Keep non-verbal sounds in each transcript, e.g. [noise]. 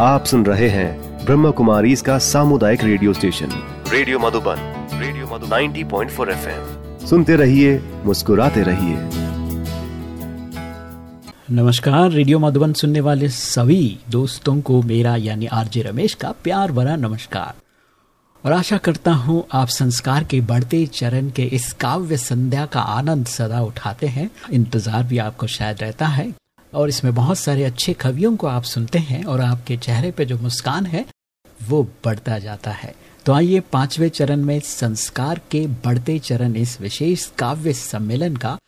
आप सुन रहे हैं ब्रह्म कुमारी इसका सामुदायिक radio station. Radio Madhuban radio Madhu 90.4 FM. सुनते रहिए मुस्कुराते रहिए। नमस्कार रेडियो मधुबन सुनने वाले सभी दोस्तों को मेरा यानी आरजे रमेश का प्यार भरा नमस्कार। और आशा करता हूँ आप संस्कार के बढ़ते चरण के इस काव्य संध्या का आनंद सदा उठाते हैं। इंतज़ार भी आपको शायद रहता है। और इसमें बहुत सारे अच्छे कवियों को आप सुनते हैं और आपके चेहरे पे जो मुस्कान है, वो बढ़ता जाता है। तो आइए पाँचवें चरण में संस्कार के बढ़ते चरण इस विशेष काव्य सम्मेलन का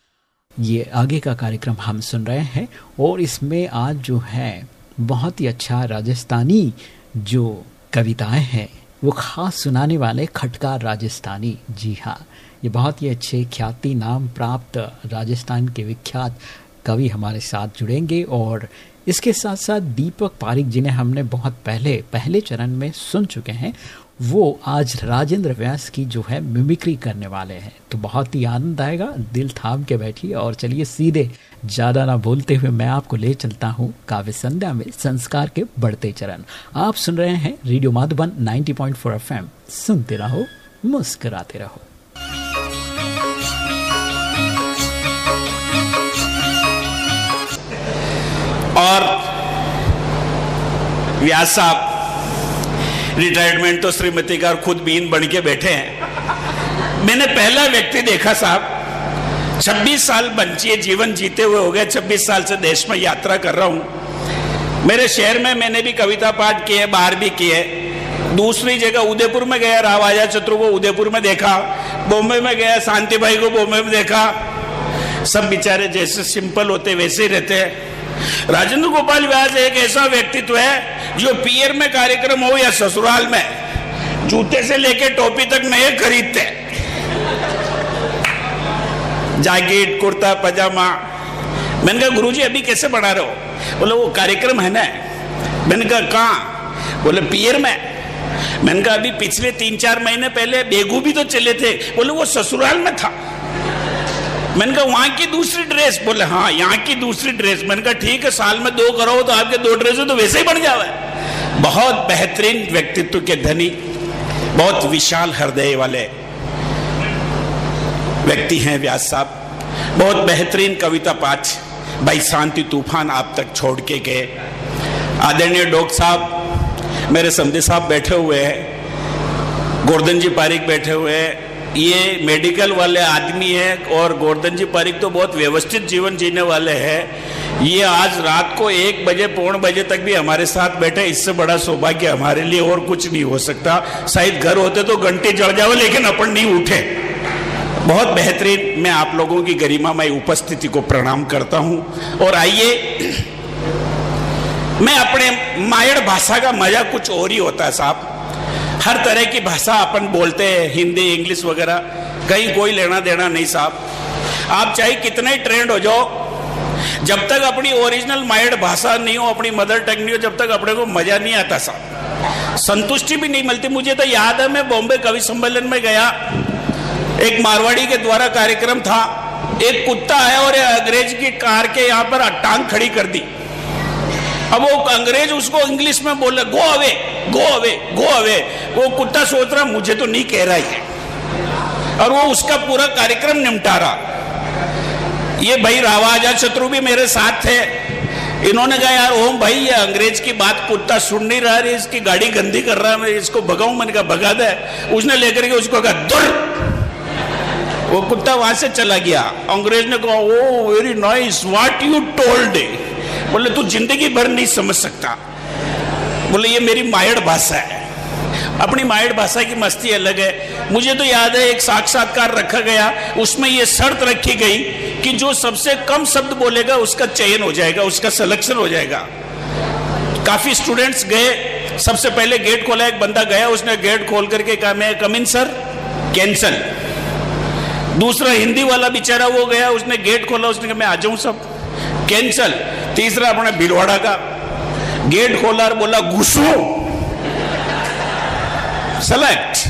ये आगे का कार्यक्रम हम सुन रहे हैं और इसमें आज जो है, बहुत ही अच्छा राजस्थानी जो कविताएँ हैं, वो खास सुनाने वाले खटकार राजस्थानी। जी हाँ ये बहुत ही अच्छे ख्याति नाम प्राप्त राजस्थान के विख्यात कवि हमारे साथ जुड़ेंगे और इसके साथ साथ दीपक पारिक, जिन्हें हमने बहुत पहले पहले चरण में सुन चुके हैं, वो आज राजेंद्र व्यास की जो है मिमिक्री करने वाले हैं। तो बहुत ही आनंद आएगा, दिल थाम के बैठिए और चलिए सीधे, ज़्यादा ना बोलते हुए मैं आपको ले चलता हूँ काव्य संध्या में संस्कार के बढ़ते चरण। आप सुन रहे हैं रेडियो माधुबन 90.4 एफएम। सुनते रहो, मुस्कुराते रहो। और व्यास साहब रिटायरमेंट तो श्रीमती का खुद बीन बन के बैठे हैं। मैंने पहला व्यक्ति देखा साहब 26 साल बंचिए, जीवन जीते हुए हो गए 26 साल से देश में यात्रा कर रहा हूँ। मेरे शहर में मैंने भी कविता पाठ किए बाहर भी किए। दूसरी जगह उदयपुर में गया रावाजा चतुर को उदयपुर में देखा। बॉम्बे में गया शांति भाई को बॉम्बे में देखा। सब बेचारे जैसे सिंपल होते, वैसे ही रहते हैं। राजेंद्र गोपाल व्यास एक ऐसा व्यक्तित्व है जो पियर में कार्यक्रम हो या ससुराल में, जूते से लेके टोपी तक नए खरीदते जैकेट कुर्ता, पजामा। मैंने कहा, गुरुजी, अभी कैसे बना रहे हो? बोले, वो कार्यक्रम है ना। मैंने कहा कहा? बोले, पियर में। मैंने कहा, अभी पिछले तीन चार महीने पहले बेगू भी तो चले थे। बोले, वो ससुराल में था। मैंने कहा, वहाँ की दूसरी ड्रेस बोले हाँ यहाँ की दूसरी ड्रेस मैंने कहा, ठीक है, साल में दो करो तो आपके दो ड्रेस तो वैसे ही बन जावे बहुत बेहतरीन व्यक्तित्व के धनी, बहुत विशाल हृदय वाले व्यक्ति हैं व्यास साहब। बहुत बेहतरीन कविता पाठ, भाई शांति तूफ़ान आप तक छोड़ के गए। आदरणीय डॉक साहब, मेरे समझे साहब बैठे हुए हैं। गोर्धन जी पारिक बैठे हुए हैं। ये मेडिकल वाले आदमी है और गोवर्धन जी पारिक तो बहुत व्यवस्थित जीवन जीने वाले हैं। ये आज रात को एक बजे, पौन बजे तक भी हमारे साथ बैठे, इससे बड़ा सौभाग्य हमारे लिए और कुछ नहीं हो सकता। शायद घर होते तो घंटे जड़ जाओ, लेकिन अपन नहीं उठे। बहुत बेहतरीन मैं आप लोगों की गरिमामय उपस्थिति को प्रणाम करता हूँ। और आइए, मैं अपने मायड़ भाषा का मज़ा कुछ और ही होता है, साहब। हर तरह की भाषा अपन बोलते हैं, हिंदी, इंग्लिश वगैरह। कहीं कोई लेना देना नहीं साहब। आप चाहे कितने ट्रेंड हो जाओ, जब तक अपनी ओरिजिनल माइंड भाषा नहीं हो, अपनी मदर टंग नहीं हो, जब तक अपने को मज़ा नहीं आता साहब। संतुष्टि भी नहीं मिलती। मुझे तो याद है, मैं बॉम्बे कवि सम्मेलन में गया। एक मारवाड़ी के द्वारा कार्यक्रम था। एक कुत्ता आया और अंग्रेज़ की कार के यहाँ पर टांग खड़ी कर दी। अब वो अंग्रेज़ उसको इंग्लिश में बोल रहे go away go away go away वो कुत्ता सोच रहा, मुझे तो नहीं कह रहा है और वो उसका पूरा कार्यक्रम निपटा रहा। ये भाई रावाजा शत्रु भी मेरे साथ थे। इन्होंने कहा, यार, ओम भाई, ये अंग्रेज़ की बात कुत्ता सुन नहीं रहा है इसकी गाड़ी गंदी कर रहा है, मैं इसको भगाऊं? मैंने कहा, भगा दे। उसने लेकर के उसको कहा, दुर! वो कुत्ता वहाँ से चला गया। अंग्रेज़ ने कहा ओ very nice what you told बोले, तू ज़िंदगी भर नहीं समझ सकता। बोले, ये मेरी मायड़ भाषा है। अपनी मायड़ भाषा की मस्ती अलग है। मुझे तो याद है, एक साक्षात्कार रखा गया। उसमें ये शर्त रखी गई कि जो सबसे कम शब्द बोलेगा, उसका चयन हो जाएगा, उसका सिलेक्शन हो जाएगा। काफ़ी स्टूडेंट्स गए। सबसे पहले गेट खोला, एक बंदा गया, उसने गेट खोल करके कहा, मैं कम इन सर कैंसल दूसरा हिंदी वाला बेचारा वो गया, उसने गेट खोला, उसने कहा, मैं आ जाऊँ, सब. कैंसल तीसरा अपने भिलवाड़ा का, गेट खोला और बोला, घुसो। सेलेक्ट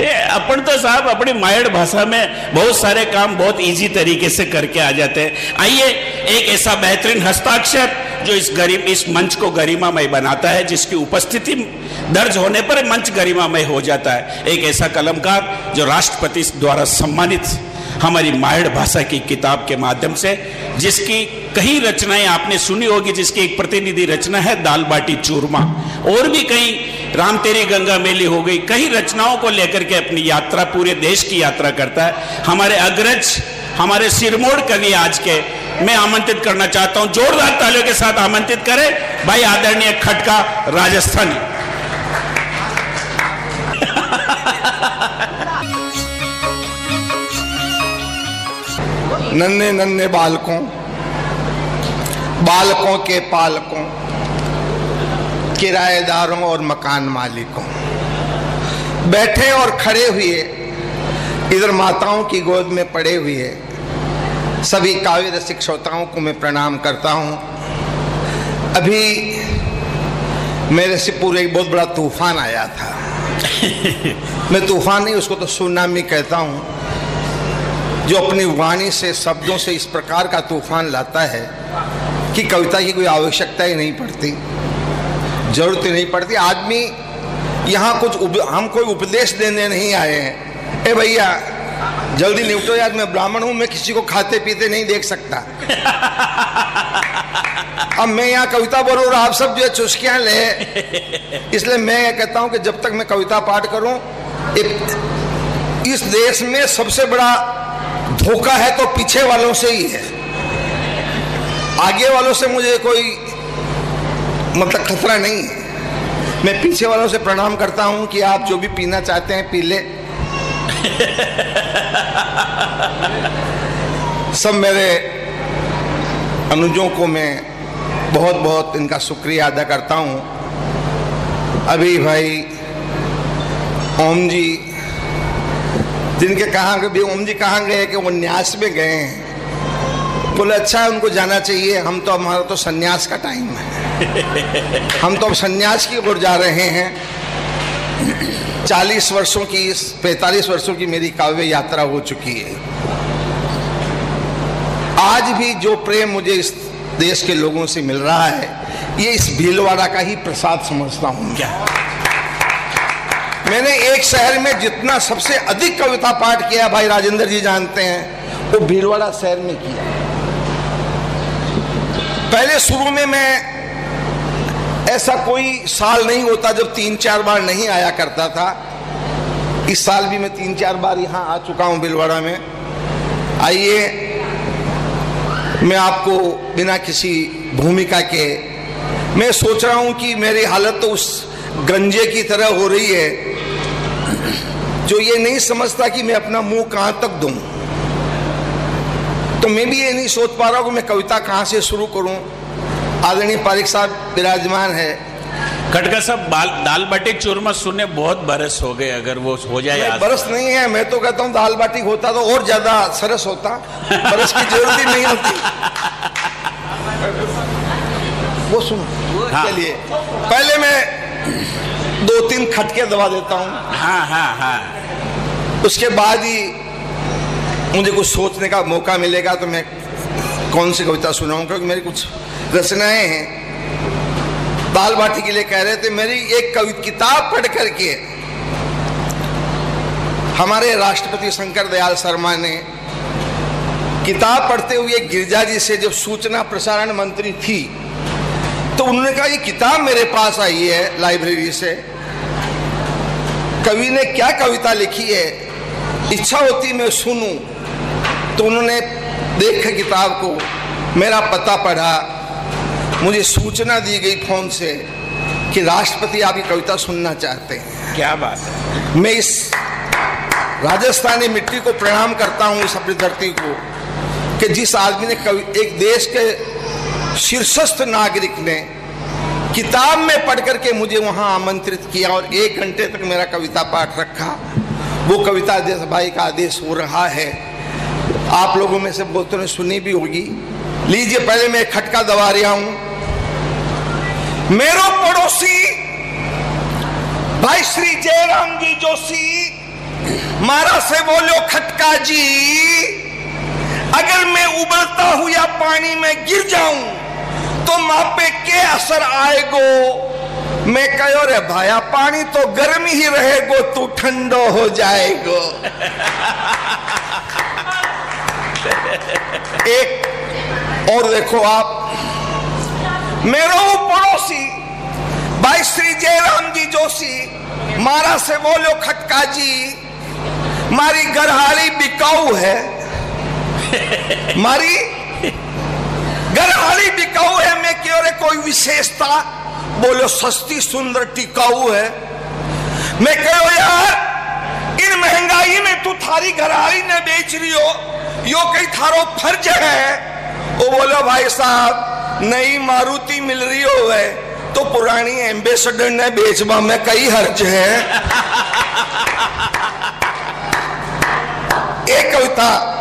ये अपन तो साहब अपनी मायड़ भाषा में बहुत सारे काम बहुत इजी तरीके से करके आ जाते हैं। आइए, एक ऐसा बेहतरीन हस्ताक्षर जो इस गरीब, इस मंच को गरिमामय बनाता है, जिसकी उपस्थिति दर्ज होने पर मंच गरिमामय हो जाता है। एक ऐसा कलमकार जो राष्ट्रपति द्वारा सम्मानित हमारी मायड़ भाषा की किताब के माध्यम से, जिसकी कई रचनाएँ आपने सुनी होगी, जिसकी एक प्रतिनिधि रचना है दाल बाटी चूरमा। और भी कई राम तेरी गंगा मेली हो गई, कई रचनाओं को लेकर के अपनी यात्रा, पूरे देश की यात्रा करता है। हमारे अग्रज, हमारे सिरमोड़ कवि आज के, मैं आमंत्रित करना चाहता हूँ, जोरदार तालियों के साथ आमंत्रित करें, भाई आदरणीय खटका राजस्थानी। [laughs] नन्हे नन्हे बालकों बालकों के पालकों किराएदारों और मकान मालिकों। बैठे और खड़े हुए इधर माताओं की गोद में पड़े हुए सभी काव्य रसिक श्रोताओं को मैं प्रणाम करता हूँ। अभी मेरे से पूरे एक बहुत बड़ा तूफ़ान आया था। [laughs] मैं तूफ़ान नहीं उसको तो सुनामी कहता हूँ। जो अपनी वाणी से शब्दों से इस प्रकार का तूफ़ान लाता है कि कविता की कोई आवश्यकता ही नहीं पड़ती। ज़रूरत ही नहीं पड़ती। आदमी यहाँ कुछ उप, हम कोई उपदेश देने नहीं आए हैं। ए भैया जल्दी निपटो यार मैं ब्राह्मण हूँ मैं किसी को खाते पीते नहीं देख सकता। अब मैं यहाँ कविता बोलूँ और आप सब जो है चुस्कियाँ ले। इसलिए मैं कहता हूँ कि जब तक मैं कविता पाठ करूँ इस देश में सबसे बड़ा धोखा है तो पीछे वालों से ही है। आगे वालों से मुझे कोई मतलब खतरा नहीं है। मैं पीछे वालों से प्रणाम करता हूँ कि आप जो भी पीना चाहते हैं पी ले। [laughs] सब मेरे अनुजों को मैं बहुत बहुत इनका शुक्रिया अदा करता हूँ। अभी भाई ओम जी जिनके कहा भी ओम जी कहाँ गए कि वो न्यास में गए हैं। बोले अच्छा है उनको जाना चाहिए। हम तो हमारा तो सन्यास का टाइम है। [laughs] हम तो अब सन्यास की ओर जा रहे हैं। चालीस वर्षों की पैतालीस वर्षों की मेरी काव्य यात्रा हो चुकी है। आज भी जो प्रेम मुझे इस देश के लोगों से मिल रहा है ये इस भीलवाड़ा का ही प्रसाद समझता हूँ क्या? मैंने एक शहर में जितना सबसे अधिक कविता पाठ किया भाई राजेंद्र जी जानते हैं, वो भीलवाड़ा शहर में किया। पहले शुरू में मैं ऐसा कोई साल नहीं होता जब तीन चार बार नहीं आया करता था। इस साल भी मैं तीन चार बार यहाँ आ चुका हूँ भीलवाड़ा में। आइए, मैं आपको बिना किसी भूमिका के, मैं सोच रहा हूँ कि मेरी हालत तो उस गंजे की तरह हो रही है जो ये नहीं समझता कि मैं अपना मुँह कहाँ तक दूँ तो मैं भी ये नहीं सोच पा रहा हूँ कि मैं कविता कहाँ से शुरू करूँ। आदरणीय पारिक साहब विराजमान है। खटका साहब दाल बाटी चूरमा सुनने बहुत बरस हो गए अगर वो हो जाए बरस नहीं है मैं तो कहता हूँ दाल बाटी होता तो और ज़्यादा सरस होता बरस की ज़रूरत ही नहीं होती। वो सुनो हाँ। चलिए। पहले मैं दो तीन खटके दबा देता हूँ। हाँ हाँ हाँ। उसके बाद ही मुझे कुछ सोचने का मौका मिलेगा तो मैं कौन सी कविता सुनाऊं? क्योंकि मेरी कुछ रचनाएँ हैं। दाल बाटी के लिए कह रहे थे, मेरी एक कवि किताब पढ़ करके हमारे राष्ट्रपति शंकर दयाल शर्मा ने किताब पढ़ते हुए गिरजा जी से जब सूचना प्रसारण मंत्री थी तो उन्होंने कहा, ये किताब मेरे पास आई है लाइब्रेरी से। कवि ने क्या कविता लिखी है? इच्छा होती मैं सुनूं। तो उन्होंने देख किताब को मेरा पता पढ़ा। मुझे सूचना दी गई फ़ोन से कि राष्ट्रपति आपकी कविता सुनना चाहते हैं। क्या बात है? मैं इस राजस्थानी मिट्टी को प्रणाम करता हूँ इस अपनी धरती को कि जिस आदमी ने कवि एक देश के शीर्षस्थ नागरिक ने किताब में पढ़ करके मुझे वहाँ आमंत्रित किया और एक घंटे तक मेरा कविता पाठ रखा। वो कविता देश भाई का आदेश हो रहा है। आप लोगों में से बहुतों ने सुनी भी होगी। लीजिए, पहले मैं खटका दबा रहा हूँ। मेरो पड़ोसी, भाई श्री जयराम जी जोशी, मारा से बोलो खटका जी, अगर मैं उबलता हुआ पानी में गिर जाऊँ तो मापे के असर आएगो? मैं कहो रे भाया, पानी तो गर्म ही रहेगो, तू ठंडो हो जाएगो। एक, और देखो आप, मेरो पड़ोसी, भाई श्री जयराम जी जोशी, मारा से बोलो, खटका जी, मारी गरहाड़ी बिकाऊ है। मारी गरहाड़ी बिकाऊ है, मैं क्यों रे कोई विशेषता? बोलो, सस्ती सुंदर टिकाऊ है। मैं कहो यार, इन महँगाई में तू थारी घरहाड़ी ने बेच रही हो। यो कई थारो फ़र्ज़ है। वो बोलो, भाई साहब, नई मारुति मिल रही हो है तो पुरानी एम्बेसडर ने बेचवा, में कई हर्ज है। [laughs] एक कविता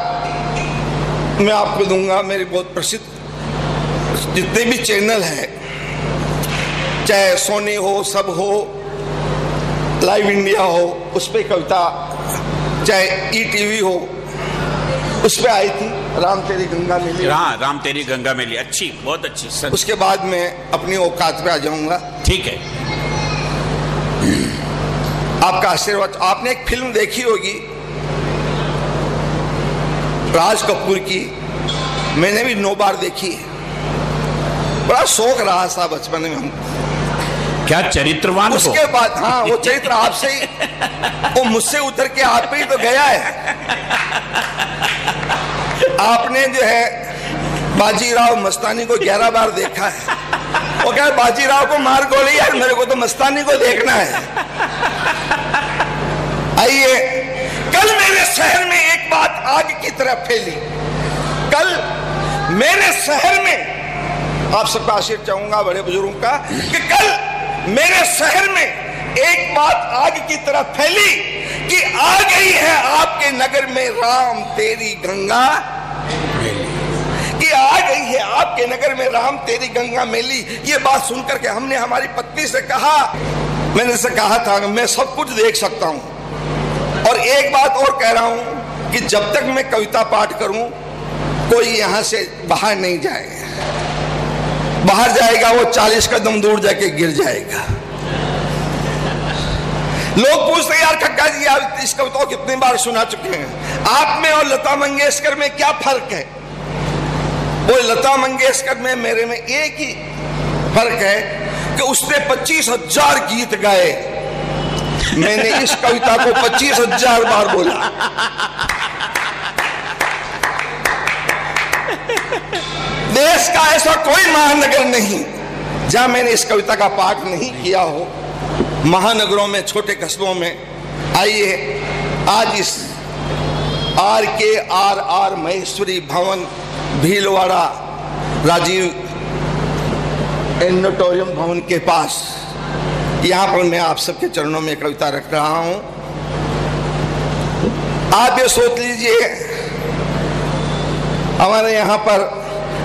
मैं आपको दूँगा, मेरी बहुत प्रसिद्ध, जितने भी चैनल है चाहे सोनी हो सब हो लाइव इंडिया हो उस पर कविता चाहे ई टीवी हो उस पर आई थी राम तेरी गंगा मिली हाँ राम तेरी गंगा मिली अच्छी बहुत अच्छी सच। उसके बाद मैं अपनी औकात पे आ जाऊँगा। ठीक है। आपका आशीर्वाद आपने एक फ़िल्म देखी होगी राज कपूर की। मैंने भी नौ बार देखी है। बड़ा शौक रहा था बचपन में हमको। क्या चरित्रवान उसके बाद हाँ वो चरित्र आपसे ही वो मुझसे उतर के आप पे ही तो गया है। आपने जो है बाजीराव मस्तानी को ग्यारह बार देखा है। वो क्या बाजीराव को मार गोली, यार मेरे को तो मस्तानी को देखना है। आइए, कल मेरे शहर में एक बात आग की तरह फैली। कल मेरे शहर में आप सबका आशीर्वाद चाहूँगा, बड़े बुज़ुर्गों का, कि कल मेरे शहर में एक बात आग की तरह फैली कि आ गई है आपके नगर में राम तेरी गंगा कि आ गई है आपके नगर में राम तेरी गंगा मेली। ये बात सुनकर के हमने हमारी पत्नी से कहा। मैंने से कहा था, मैं सब कुछ देख सकता हूँ। और एक बात और कह रहा हूँ कि जब तक मैं कविता पाठ करूँ, कोई यहाँ से बाहर नहीं जाएगा। बाहर जाएगा, वो चालीस कदम दूर जाके गिर जाएगा। लोग पूछते यार खट्टा जी, आप इस कविता को कितनी बार सुना चुके हैं? आप में और लता मंगेशकर में क्या फ़र्क है? वो लता मंगेशकर में, मेरे में एक ही फ़र्क है कि उसने पच्चीस हज़ार गीत गाए। मैंने इस कविता को पच्चीस हज़ार बार बोला। देश का ऐसा कोई महानगर नहीं जहाँ मैंने इस कविता का पाठ नहीं किया हो। महानगरों में, छोटे कस्बों में। आइए, आज इस आर के आर आर महेश्वरी भवन, भीलवाड़ा राजीव एनोटोरियम भवन के पास। यहाँ पर मैं आप सबके चरणों में कविता रख रहा हूँ। आप ये सोच लीजिए, हमारे यहाँ पर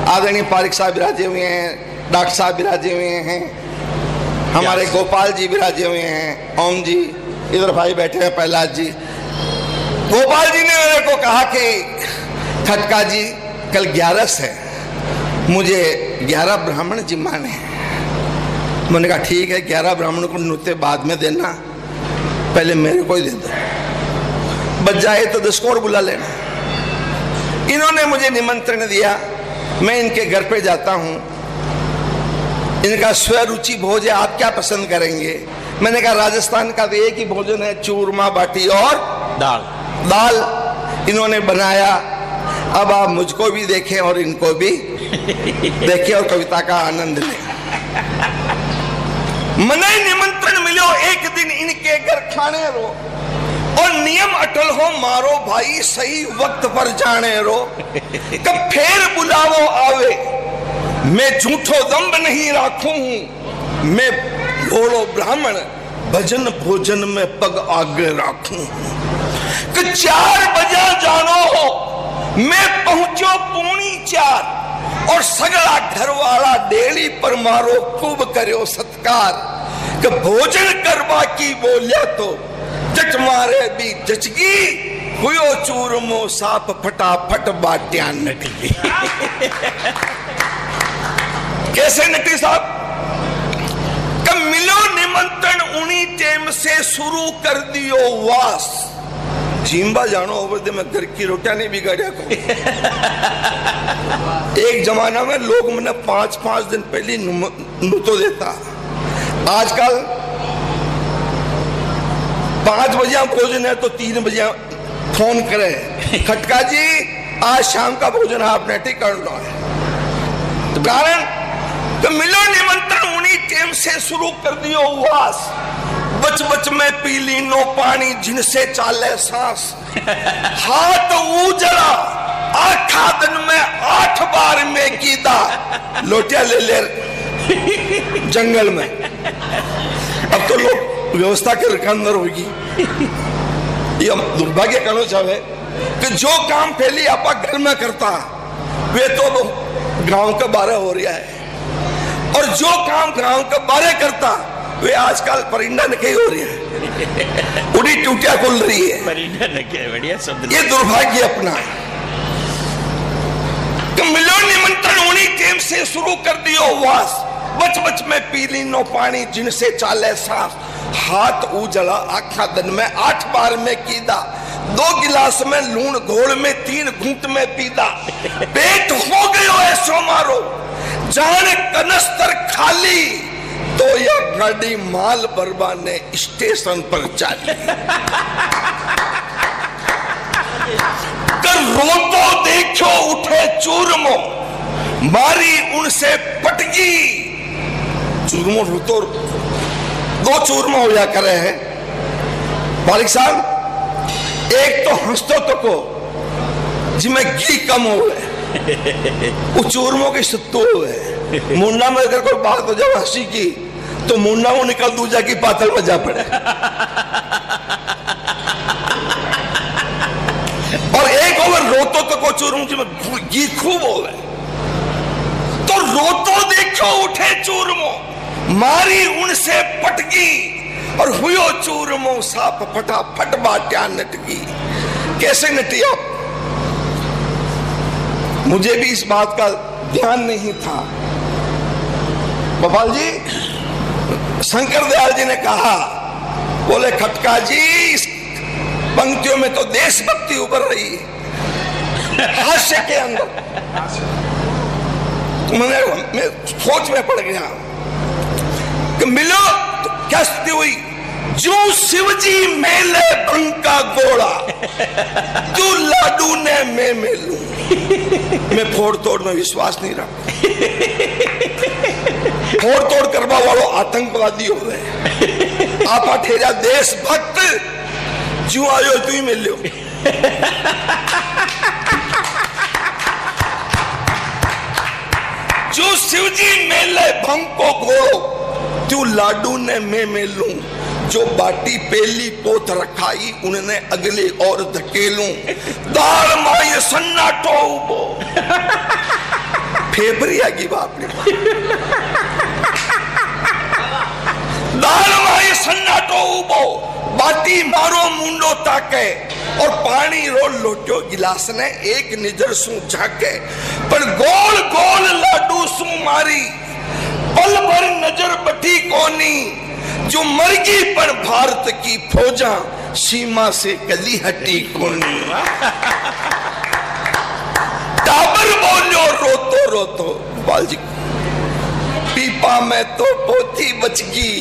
आदरणीय पारिक साहब विराजे हुए हैं डॉक्टर साहब विराजे हुए हैं हमारे गोपाल जी विराजे हुए हैं ओम जी इधर भाई बैठे हैं प्रहलाद जी। गोपाल जी ने मेरे को कहा कि खटका जी कल ग्यारस है मुझे ग्यारह ब्राह्मण जी माने मैंने कहा ठीक है ग्यारह ब्राह्मण को नृत्य बाद में देना पहले मेरे को ही दे दो। बच जाए तो दस को और बुला लेना। इन्होंने मुझे निमंत्रण दिया मैं इनके घर पे जाता हूँ। इनका स्वरुचि भोज है आप क्या पसंद करेंगे? मैंने कहा राजस्थान का तो एक ही भोजन है चूरमा बाटी और दाल। दाल। इन्होंने बनाया। अब आप मुझको भी देखें और इनको भी देखें और कविता का आनंद लें। मने निमंत्रण मिलो एक दिन इनके घर खाने रो। और नियम अटल हो मारो भाई सही वक्त पर जाने रो। [laughs] कब फेर बुलावो आवे। मैं झूठो दम्ब नहीं राखू। हूँ मैं भोलो ब्राह्मण भजन भोजन में पग आगे राखू। कि चार बजा जानो हो मैं पहुंचो पूनी चार। और सगड़ा घर वाला डेली पर मारो खूब करो सत्कार। कि भोजन करवा की बोलिया तो जट मारे भी जचगी, हुयो चूरमो साप फटाफट बाट्या निकली कैसे नटी साहब कब मिलो निमंत्रण, उन्हीं टेम से शुरू कर दियो वास। चीम्बा जानो हो मैं घर की रोटियाँ नहीं बिगाड़िया को एक जमाना में लोग मैंने पाँच पाँच दिन पहले नुतो देता। आजकल पाँच बजे भोजन है तो तीन बजे फ़ोन करे। [laughs] खटका जी आज शाम का भोजन आपने ठीक कर लो। है तो कारण तो मिलो निमंत्रण उन्हीं टेम से शुरू कर दियो उवास बच बच में पी ली नो पानी जिनसे चाले सांस। [laughs] हाथ उजड़ा आखा दिन में आठ बार में कीदा लोटिया ले ले जंगल में। अब तो लोग व्यवस्था के अंदर होगी। ये हम दुर्भाग्य कहना चाहे कि जो काम पहले आप घर में करता वे तो गाँव के बारे हो रहा है। और जो काम गाँव के बारे करता वे आजकल परिंदा नके हो रही है। उड़ी टूटिया खुल रही है। परिंदा नके बढ़िया शब्द ये दुर्भाग्य अपना तो मिलो निमंत्रण उन्हीं टेम से शुरू कर दियो वास। बच बच में पी ली नो पानी जिनसे चाले सांस हाथ उजला, आखा दिन में आठ बार में कीदा। दो गिलास में लून घोड़ में तीन घूंट में पीदा। पेट हो गयो ऐसो मारो। जान कनस्तर खाली। तो यह गाड़ी माल बरबाने स्टेशन पर चाली कर रो तो देखो, उठे चूरमो। मारी उनसे पटगी। चूरमो तो दो चूरमा हो जा करे हैं। मालिक साहब, एक तो हंसतो तो को जिसमें घी कम हो वो चूरमों की सत्तू है मुंडा में अगर कोई बात हो जाए हँसी की तो मुंडा वो निकल दूजा की पातल में जा पड़े। और एक ओवर रोतो तो को चूरमो जिसमें घी खूब हो गए। तो रोतो देखो, उठे चूरमो। मारी उनसे पटगी और हुयो चूरमो साप फटा फट बाट्या नटगी कैसे नटी आप? मुझे भी इस बात का ध्यान नहीं था। गोपाल जी, शंकर दयाल जी ने कहा, बोले, खटका जी, इस पंक्तियों में तो देशभक्ति उभर रही है। हास्य के अंदर। तो मैंने, मैं सोच में पड़ गया। कि मिलो तो क्या स्थिति हुई? जो शिवजी मेले बंका गोड़ा। [laughs] तू लाडू ने मैं मेलू। मैं फोड़ तोड़ में विश्वास नहीं रहा [laughs] फोड़ तोड़ करवा वालों आतंकवादी हो गए आप ठेरा देशभक्त जो आयो तू ही मिल लो। [laughs] जो शिवजी मेले भंग को घोड़ो। तू लाडू ने मैं में लू जो बाटी पेली पोत रखाई उन्हें अगले और धकेलू। दाल माए सन्नाटो उबो फेबरी आगी बाप ने दाल माए सन्नाटो उबो बाटी मारो मुंडो ताके, और पानी रो लोटो गिलास ने एक निजर सू झाके, पर गोल गोल लाडू सू मारी। पल भर नज़र बठी कोनी, जो मरगी पर भारत की फौजा सीमा से गली हटी कोनी। टाबर बोलो रोतो रोतो। बालजी, पीपा में तो पोती बच गई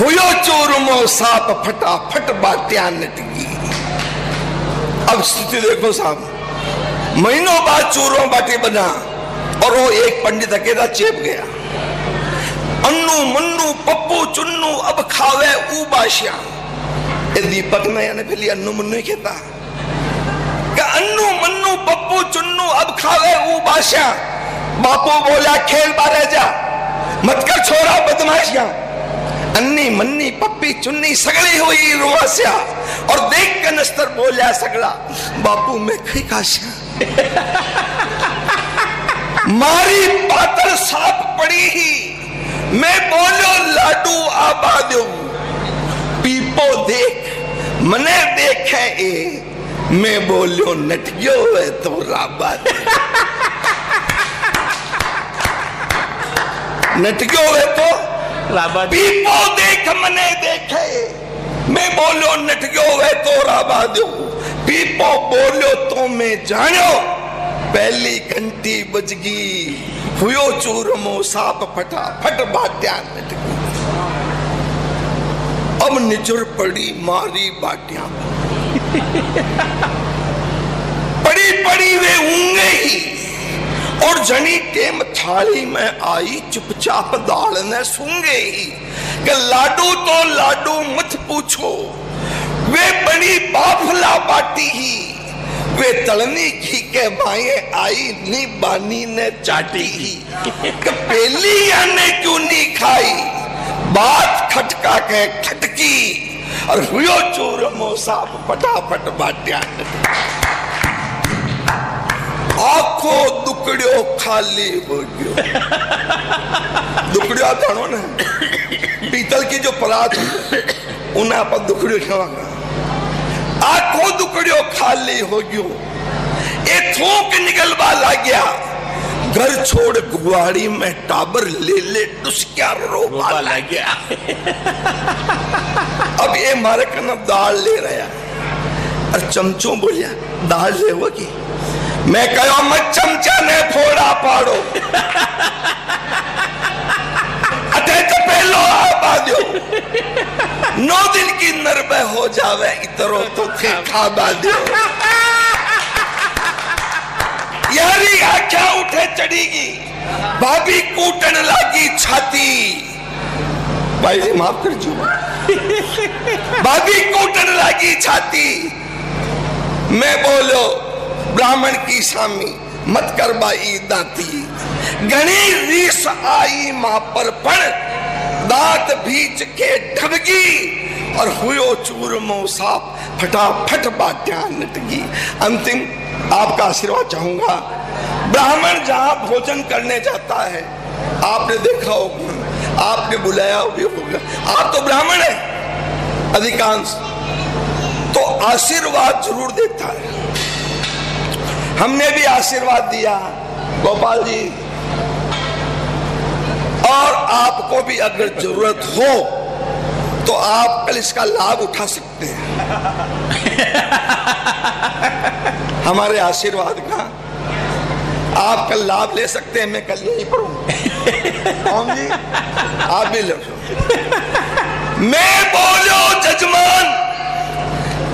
हुयो चोरमो साप फटा फट बाटिया नटगी। अब स्थिति देखो साहब, महीनों बाद चोरों बाटी बना, और वो एक पंडित अकेला चेप गया। अन्नू मन्नू पप्पू चुन्नू अब खावे ऊ बाशिया ये दीपक ने यानी पहले अन्नू मन्नू ही कहता कि अन्नू मन्नू पप्पू चुन्नू अब खावे ऊ बाशिया बापू बोला खेल बारे जा मत कर छोरा बदमाशिया अन्नी मन्नी पप्पी चुन्नी सगड़ी हुई रुआसिया और देख के नस्तर बोलिया सगड़ा बापू में खई काशिया मारी पातर साफ़ पड़ी ही मैं बोलो लाडू आबाद पीपो देख मने देखे ए। मैं बोलो नटियो है तो राबाद [laughs] नटक्यो वे तो पीपो देख मने देखे मैं बोलो नटक्यो वे तो राबा दो पीपो बोलो तो मैं जानो। पहली घंटी बजगी हुयो चूरमो साप फटा, फट बाट्या नटकी अब निजुर पड़ी मारी बाटिया। पड़ी पड़ी वे ऊँगे ही। और जनी टेम थाली में आई, चुपचाप दाल ने सूँगे ही। कि लाडू तो लाडू मत पूछो, वे बड़ी बाफला बाटी ही। बेतलनी की के माए आई, नी बानी ने चाटी। ही पेली आने क्यों नी खाई? बात खटका के खटकी। और हुयो चूरमो साप फटाफट बाटिया। आखो दुकड़ियो खाली हो गयो। दुकड़ियो आप जानो ना। पीतल की जो परात उन्हें आप दुकड़ियो खेवा आखो दुकड़ियो खाली हो गयो ए थोक निकलवा ला गया। घर छोड़ गुआड़ी में टाबर ले ले टुसक्या रोबा लग गया। अब ये मारे कन दाल ले रहा और चमचों बोलिया दाल ले होगी। मैं कहो मत चमचा ने फोड़ा पाड़ो अटे तो पहलो आ दियो नौ दिन की नरबे हो जावे, इतरो तो थे खा दियो यारी आख्या उठे चढ़ीगी, भाभी कूटन लागी छाती। भाई जी, माफ़ कर जो भाभी कूटन लागी छाती। मैं बोलो, ब्राह्मण की सामी मत कर बाई दाती। गणी रीस आई माँ पर पण दांत बीच के ढबगी। और हुयो चूर मो साफ़ फटाफट बाट्या नटगी अंतिम आपका आशीर्वाद चाहूँगा। ब्राह्मण जहाँ भोजन करने जाता है, आपने देखा होगा आपने बुलाया भी होगा। आप तो ब्राह्मण है, अधिकांश। तो आशीर्वाद ज़रूर देता है। हमने भी आशीर्वाद दिया, गोपाल जी। और आपको भी अगर ज़रूरत हो तो आप कल इसका लाभ उठा सकते हैं। [laughs] हमारे आशीर्वाद का। आप कल लाभ ले सकते हैं मैं कल यही पढ़ू जी आप भी लो मैं बोलो जजमान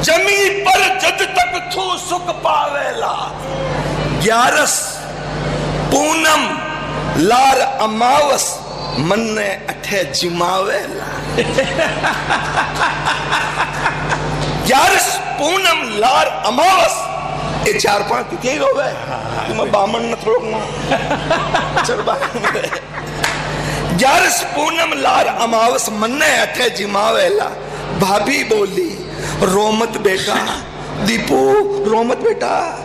जमी पर जज तक थू सुख पावेला। ग्यारस पूनम लार अमावस मन ने अठे जिमावेला ग्यारस [laughs] पूनम लार अमावस। ये चार पाँच तिथि हो गए मैं बामन न थोड़ा [laughs] चल ग्यारस पूनम लार अमावस मन ने अठे जिमावेला भाभी बोली रोमत बेटा। [laughs] दीपू रोमत बेटा।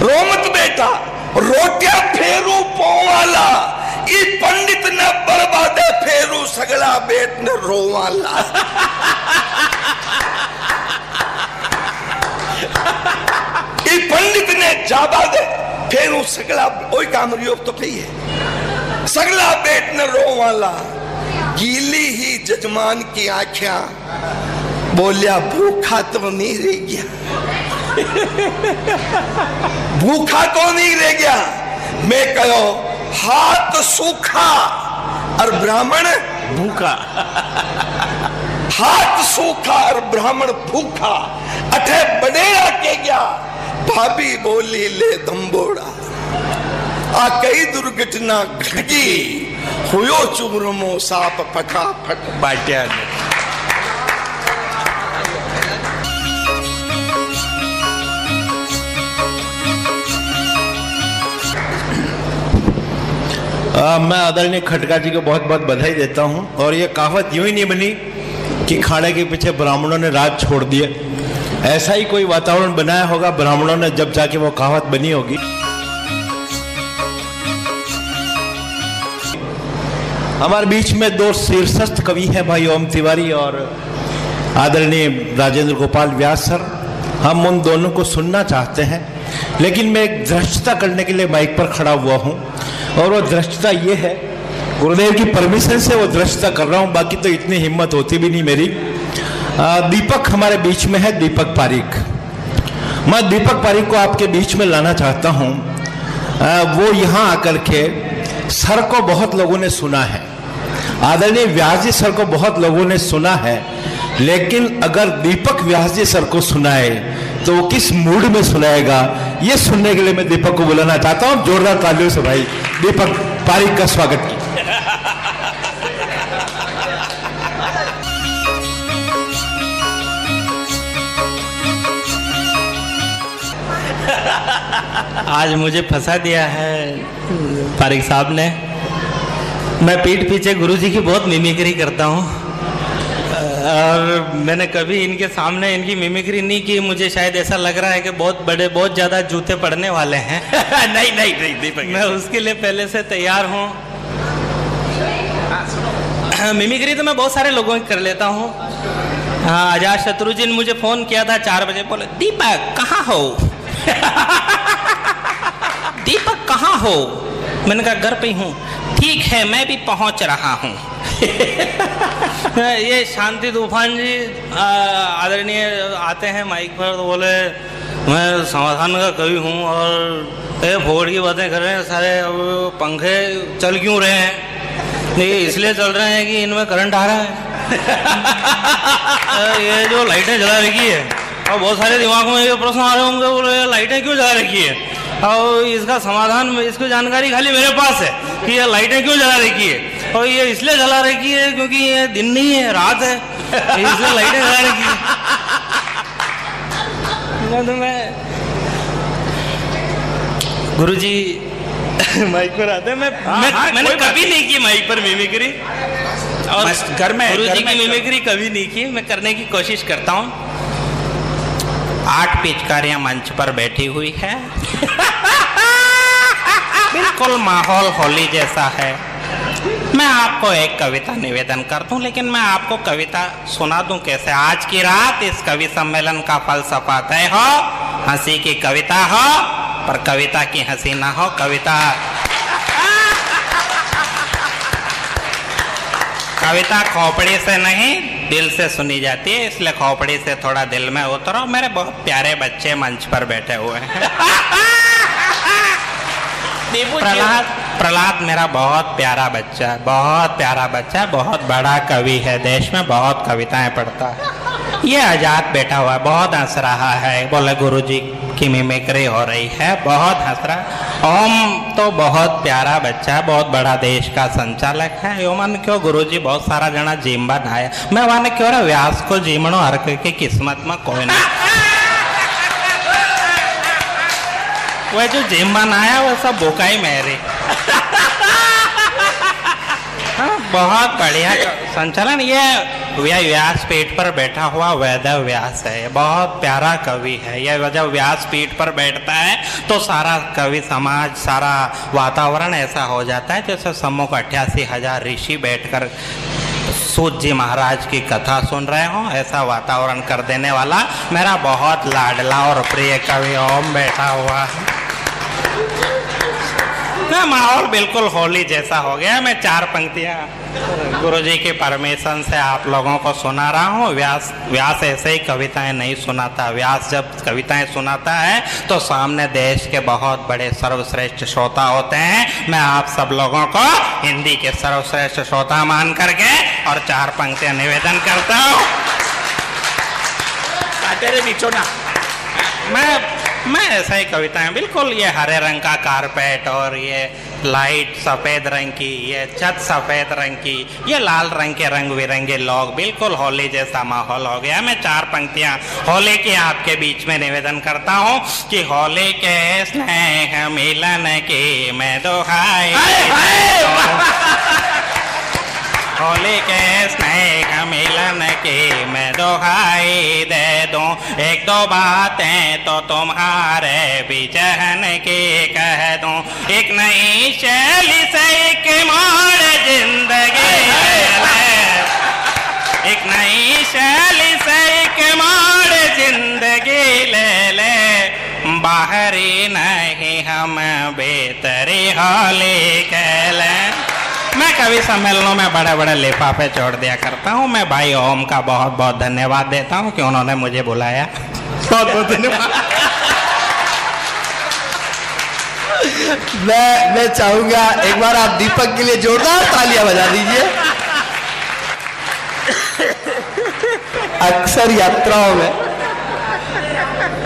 रोमत पंडित ने बर्बादे फेरू सगला बेट ने रोवाला ई पंडित ने जाबा दे फेरू सगला ओई काम रियोग तो कही है सगला बेट ने रोवाला गीली ही जजमान की आंखिया बोलिया भूखा तो नहीं रह गया भूखा तो नहीं रह गया मैं कहो हाथ सूखा और ब्राह्मण भूखा। हाथ सूखा और ब्राह्मण भूखा। अठे बडेरा के गया, भाभी बोली, ले दम्बोड़ा आ कई दुर्घटना घटी हुयो चूरमो साप फटाफट बाट्या आ, मैं आदरणीय खटका जी को बहुत बहुत बधाई देता हूँ। और ये कहावत यूँ ही नहीं बनी कि खाड़े के पीछे ब्राह्मणों ने राज छोड़ दिए ऐसा ही कोई वातावरण बनाया होगा ब्राह्मणों ने जब जाके वो कहावत बनी होगी। हमारे बीच में दो शीर्षस्थ कवि हैं भाई ओम तिवारी और आदरणीय राजेंद्र गोपाल व्यास सर। हम उन दोनों को सुनना चाहते हैं लेकिन मैं एक दृष्टता करने के लिए माइक पर खड़ा हुआ हूँ। और वो दृष्टता ये है, गुरुदेव की परमिशन से वो दृश्यता कर रहा हूँ, बाकी तो इतनी हिम्मत होती भी नहीं मेरी। दीपक हमारे बीच में है, दीपक पारिक। मैं दीपक पारिक को आपके बीच में लाना चाहता हूँ। वो यहाँ आकर के सर को बहुत लोगों ने सुना है। आदरणीय व्यास जी सर को बहुत लोगों ने सुना है, लेकिन अगर दीपक व्यास जी सर को सुनाए तो वो किस मूड में सुनाएगा? ये सुनने के लिए मैं दीपक को बुलाना चाहता हूँ। जोरदार तालियों से भाई, दीपक पारिक का स्वागत। की आज मुझे फंसा दिया है पारिक साहब ने। मैं पीठ पीछे गुरुजी की बहुत मिमिक्री करता हूँ। और मैंने कभी इनके सामने इनकी मिमिक्री नहीं की। मुझे शायद ऐसा लग रहा है कि बहुत बड़े बहुत ज़्यादा जूते पड़ने वाले हैं। [laughs] नहीं नहीं नहीं दीपक मैं उसके लिए पहले से तैयार हूँ। [clears throat] मिमिक्री तो मैं बहुत सारे लोगों की कर लेता हूँ। हाँ आज़ाद शत्रु जी ने मुझे फ़ोन किया था चार बजे। बोले दीपक कहाँ हो? [laughs] दीपक कहाँ हो? मैंने कहा घर पे हूँ। ठीक है मैं भी पहुँच रहा हूँ। [laughs] ये शांति तूफ़ान जी आदरणीय आते हैं माइक पर तो बोले मैं समाधान का कवि हूँ और ये फोड़ की बातें कर रहे हैं सारे अब पंखे चल क्यों रहे हैं? ये इसलिए चल रहे हैं कि इनमें करंट आ रहा है। [laughs] ये जो लाइटें जला रखी है और बहुत सारे दिमाग में ये प्रश्न आ रहे होंगे बोले लाइटें क्यों जला रखी है? और इसका समाधान इसकी जानकारी खाली मेरे पास है कि ये लाइटें क्यों जला रखी है? और ये इसलिए जला रखी है क्योंकि ये दिन नहीं है रात है। इसलिए लाइटें जला रखी है। तो मैं गुरु जी माइक पर आते हैं। मैं, हाँ, मैं हाँ, मैंने कभी नहीं। की माइक पर मिमिक्री और घर में गुरु जी की मिमिक्री कभी नहीं की। मैं करने की कोशिश करता हूँ। आठ पिचकारियाँ मंच पर बैठी हुई है। [laughs] बिल्कुल माहौल होली जैसा है। मैं आपको एक कविता निवेदन कर दूँ लेकिन मैं आपको कविता सुना दूँ कैसे? आज की रात इस कवि सम्मेलन का फलसफा तय हो। हँसी की कविता हो पर कविता की हँसी ना हो कविता। कविता खोपड़ी से नहीं दिल से सुनी जाती है इसलिए खोपड़ी से थोड़ा दिल में उतरो। मेरे बहुत प्यारे बच्चे मंच पर बैठे हुए हैं। [laughs] प्रहलाद प्रहलाद मेरा बहुत प्यारा बच्चा है, बहुत प्यारा बच्चा है, बहुत बड़ा कवि है, देश में बहुत कविताएँ पढ़ता है। ये आज़ाद बैठा हुआ है, बहुत हंस रहा है, बोले गुरु जी की मिमिक्री हो रही है, बहुत हंस रहा ओम तो बहुत प्यारा बच्चा है, बहुत बड़ा देश का संचालक है। यो मन क्यों गुरु जी बहुत सारा जना जीम बनाया मैं मान क्यों रहा व्यास को जीमणो हर की किस्मत में कोई नहीं। वह जो जिम्मन आया वो सब बोकाई मेरे। बहुत बढ़िया। संचालन, ये व्यास पीठ पर बैठा हुआ वैद व्यास है। बहुत प्यारा कवि है। यह जब व्यास पीठ पर बैठता है तो सारा कवि समाज, सारा वातावरण ऐसा हो जाता है, जैसे सम्मुख अट्ठासी हज़ार ऋषि बैठकर सूत जी महाराज की कथा सुन रहे हो, ऐसा वातावरण कर देने वाला मेरा बहुत लाडला और प्रिय कवि ओम बैठा हुआ है। ना माहौल बिल्कुल होली जैसा हो गया। मैं चार पंक्तियाँ गुरु जी के परमिशन से आप लोगों को सुना रहा हूँ। व्यास व्यास ऐसे ही कविताएँ नहीं सुनाता। व्यास जब कविताएँ सुनाता है तो सामने देश के बहुत बड़े सर्वश्रेष्ठ श्रोता होते हैं। मैं आप सब लोगों को हिंदी के सर्वश्रेष्ठ श्रोता मान करके और चार पंक्तियाँ निवेदन करता हूँ। तेरे बिचोना मैं मैं ऐसा ही कविताएँ बिल्कुल ये हरे रंग का कारपेट और ये लाइट सफ़ेद रंग की ये छत सफ़ेद रंग की ये लाल रंग के रंग बिरंगे लोग बिल्कुल होली जैसा माहौल हो गया। मैं चार पंक्तियाँ होली की आपके बीच में निवेदन करता हूँ कि होली के स्नेह मिलन की मैं दोहाई [laughs] [laughs] होली के स्नेह मिलन की मैं दोहाई दे दूँ। एक दो बातें तो तुम्हारे बिजहन की कह दूँ। एक नई शैली से एक मोड़ ज़िंदगी एक नई शैली से एक मोड़ ज़िंदगी ले ले। बाहरी नहीं हम बेतरी होली कह लें। मैं कवि सम्मेलनों में बड़े बड़े लिफाफे छोड़ दिया करता हूँ। मैं भाई ओम का बहुत बहुत धन्यवाद देता हूँ कि उन्होंने मुझे बुलाया। बहुत बहुत धन्यवाद। मैं मैं चाहूँगा एक बार आप दीपक के लिए जोरदार तालियाँ बजा दीजिए। अक्सर यात्राओं में,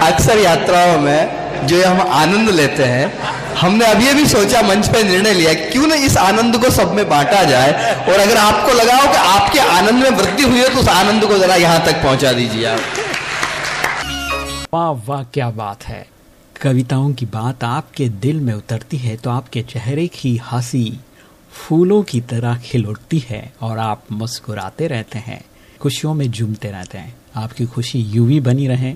अक्सर यात्राओं में जो हम आनंद लेते हैं हमने अभी अभी सोचा, मंच पे निर्णय लिया क्यों ना इस आनंद को सब में बांटा जाए। और अगर आपको लगा हो कि आपके आनंद में वृद्धि हुई है तो उस आनंद को जरा यहाँ तक पहुँचा दीजिए आप। वाह वाह, क्या बात है। कविताओं की बात आपके दिल में उतरती है तो आपके चेहरे की हँसी फूलों की तरह खिल उठती है और आप मुस्कुराते रहते हैं, खुशियों में झूमते रहते हैं। आपकी खुशी यूँ ही बनी रहे।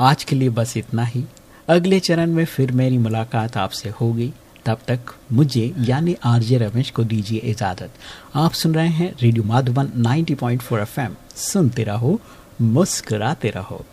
आज के लिए बस इतना ही। अगले चरण में फिर मेरी मुलाकात आपसे होगी। तब तक मुझे, यानी आरजे रमेश को दीजिए इजाज़त। आप सुन रहे हैं रेडियो माधुबन 90.4 एफएम। सुनते रहो, मुस्कुराते रहो।